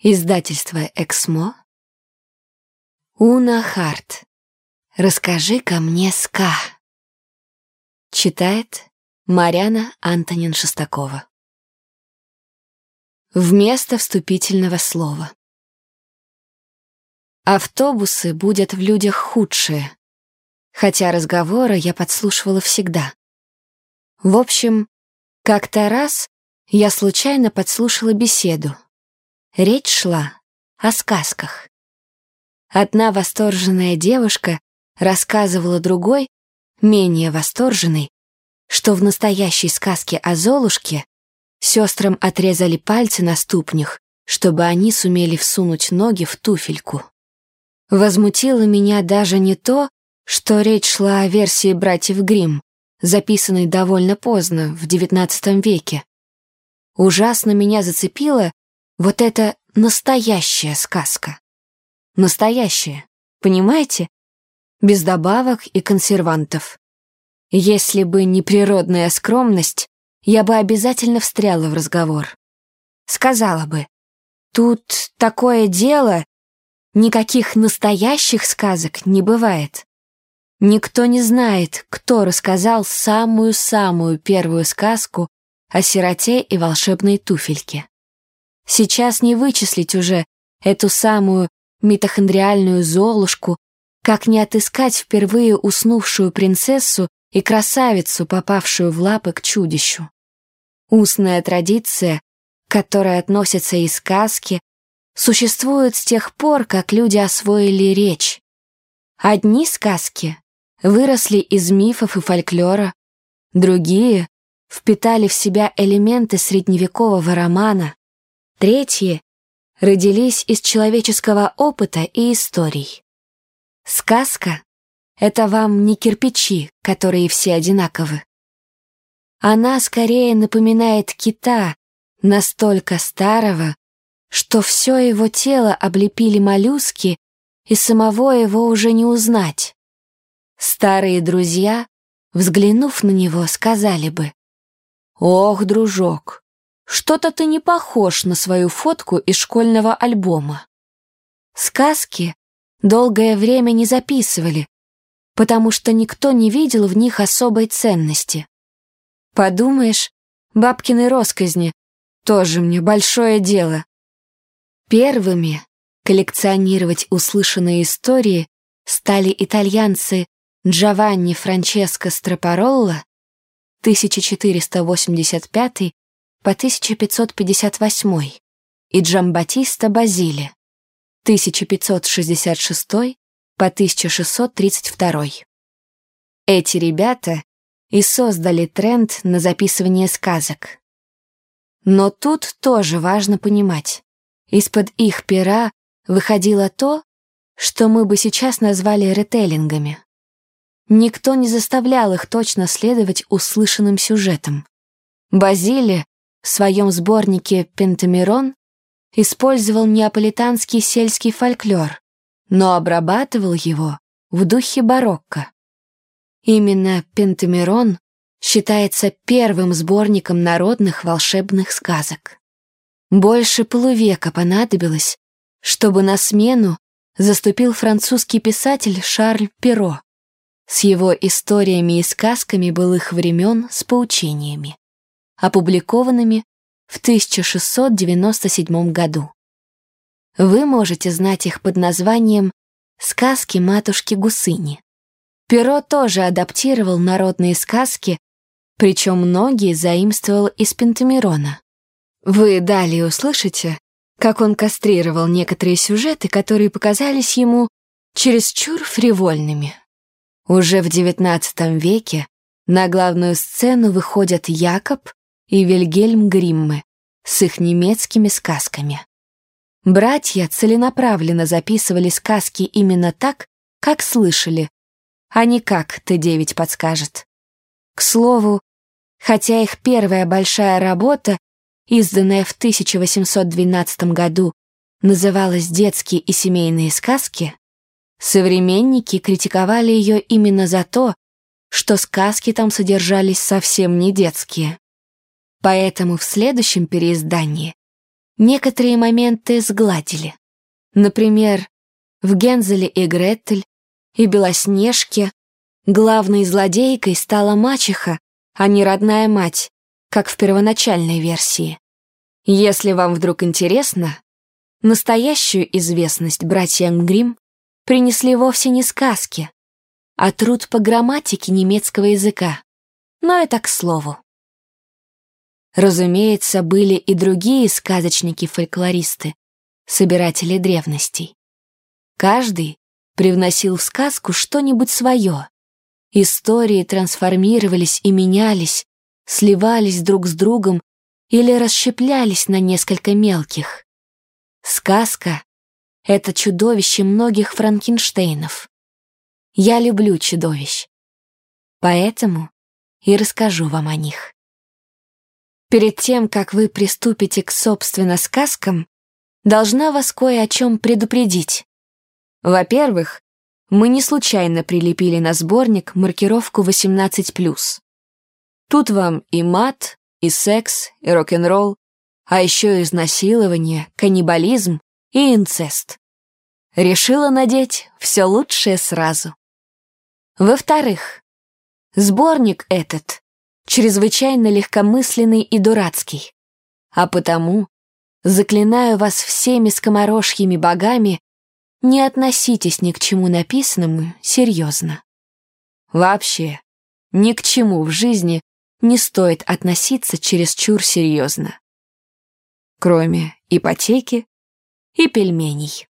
Издательство «Эксмо». Уна Харт. «Расскажи-ка мне ска». Читает Марьяна Антонин Шестакова. Вместо вступительного слова. Автобусы будут в людях худшие, хотя разговоры я подслушивала всегда. В общем, как-то раз я случайно подслушала беседу — Речь шла о сказках. Одна восторженная девушка рассказывала другой, менее восторженной, что в настоящей сказке о Золушке сестрам отрезали пальцы на ступнях, чтобы они сумели всунуть ноги в туфельку. Возмутило меня даже не то, что речь шла о версии братьев Гримм, записанной довольно поздно, в XIX веке. Ужасно меня зацепило, вот это настоящая сказка. Настоящая, понимаете? Без добавок и консервантов. Если бы не природная скромность, я бы обязательно встряла в разговор. Сказала бы, тут такое дело, никаких настоящих сказок не бывает. Никто не знает, кто рассказал самую-самую первую сказку о сироте и волшебной туфельке. Сейчас не вычислить уже эту самую митохондриальную золушку, как не отыскать впервые уснувшую принцессу и красавицу, попавшую в лапы к чудищу. Устная традиция, к которой относятся и сказки, существует с тех пор, как люди освоили речь. Одни сказки выросли из мифов и фольклора, другие впитали в себя элементы средневекового романа, Третьи родились из человеческого опыта и историй. Сказка — это вам не кирпичи, которые все одинаковы. Она скорее напоминает кита, настолько старого, что все его тело облепили моллюски, и самого его уже не узнать. Старые друзья, взглянув на него, сказали бы, «Ох, дружок, что-то ты не похож на свою фотку из школьного альбома. Сказки долгое время не записывали, потому что никто не видел в них особой ценности. Подумаешь, бабкины росказни — тоже мне большое дело. Первыми коллекционировать услышанные истории стали итальянцы Джованни Франческо Страпаролло 1485 по 1558 и Джамбатиста Базили 1566 по 1632. Эти ребята и создали тренд на записывание сказок. Но тут тоже важно понимать, из-под их пера выходило то, что мы бы сейчас назвали ретейлингами. Никто не заставлял их точно следовать услышанным сюжетам. Базили в своем сборнике «Пентамерон» использовал неаполитанский сельский фольклор, но обрабатывал его в духе барокко. Именно «Пентамерон» считается первым сборником народных волшебных сказок. Больше полувека понадобилось, чтобы на смену заступил французский писатель Шарль Перо с его историями и сказками былых времен с поучениями опубликованными в 1697 году. Вы можете знать их под названием «Сказки матушки Гусыни». Перо тоже адаптировал народные сказки, причем многие заимствовал из Пентамерона. Вы далее услышите, как он кастрировал некоторые сюжеты, которые показались ему чересчур фривольными. Уже в XIX веке на главную сцену выходят Якоб и Вильгельм Гриммы с их немецкими сказками. Братья целенаправленно записывали сказки именно так, как слышали, а не как Т-9 подскажет. К слову, хотя их первая большая работа, изданная в 1812 году, называлась «Детские и семейные сказки», современники критиковали ее именно за то, что сказки там содержались совсем не детские. Поэтому в следующем переиздании некоторые моменты сгладили. Например, в «Гензеле и Гретель» и «Белоснежке» главной злодейкой стала мачеха, а не родная мать, как в первоначальной версии. Если вам вдруг интересно, настоящую известность братьям Гримм принесли вовсе не сказки, а труд по грамматике немецкого языка. Но это к слову. Разумеется, были и другие сказочники-фольклористы, собиратели древностей. Каждый привносил в сказку что-нибудь свое. Истории трансформировались и менялись, сливались друг с другом или расщеплялись на несколько мелких. Сказка — это чудовище многих Франкенштейнов. Я люблю чудовищ. Поэтому и расскажу вам о них. Перед тем, как вы приступите к собственно сказкам, должна вас кое о чем предупредить. Во-первых, мы не случайно прилепили на сборник маркировку 18+. Тут вам и мат, и секс, и рок-н-ролл, а еще изнасилование, каннибализм и инцест. Решила надеть все лучшее сразу. Во-вторых, сборник этот чрезвычайно легкомысленный и дурацкий, а потому заклинаю вас всеми скоморожьими богами, не относитесь ни к чему написанному серьезно. Вообще, ни к чему в жизни не стоит относиться чересчур серьезно. Кроме ипотеки и пельменей.